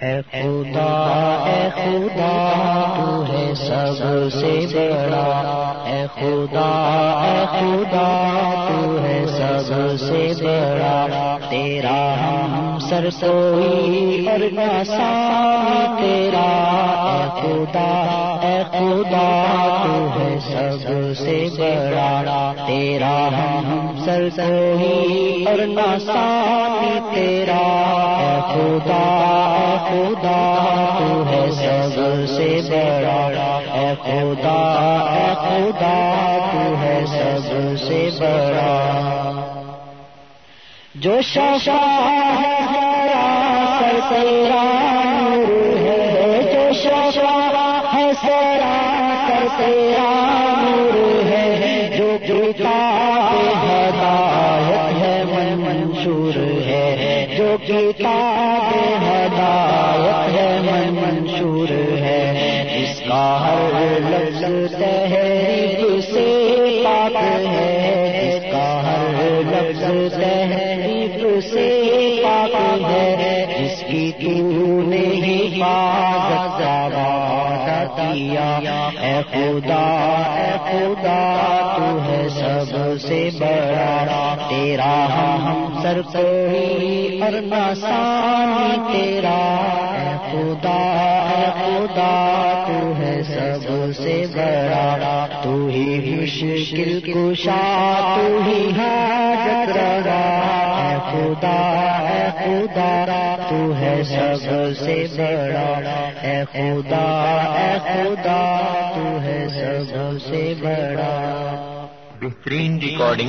اے خدا اے خدا، تو ہے سب سے بڑا۔ اے خدا اے خدا، تو ہے سب سے بڑا۔ تیرا ہم سر سوئی اور ناسا تیرا، اے خدا اے خدا، تو ہے سب سے بڑا۔ تیرا ہم سر سوئی اور ناسا تیرا، اے خدا اے خدا تو ہے سب سے بڑا، اے خدا اے خدا تو ہے سب سے بڑا۔ جو شاشا ہے سر تیرا نور ہے۔ جو شاشا ہے سرا سر تیرا منشور ہے، جو کتاب ہدایت ہے من منشور ہے۔ اس کا ہر لفظ تحریف سے پاک ہے۔ اس کا ہر لفظ تحریف سے کی تو نے حفاظت کا وعدہ کیا اے خدا اے خدا تو ہے سب سے بڑا تیرا ہم سر کوئی اور ناسانی تیرا اے خدا اے خدا تو ہے سب سے بڑا تو ہی مشکل کشا تو ہی حاجت روا اے خدا اے خدا تو ہے سب سے بڑا۔ اے خدا اے خدا، تو ہے سب سے بڑا۔ بہترین ریکارڈنگ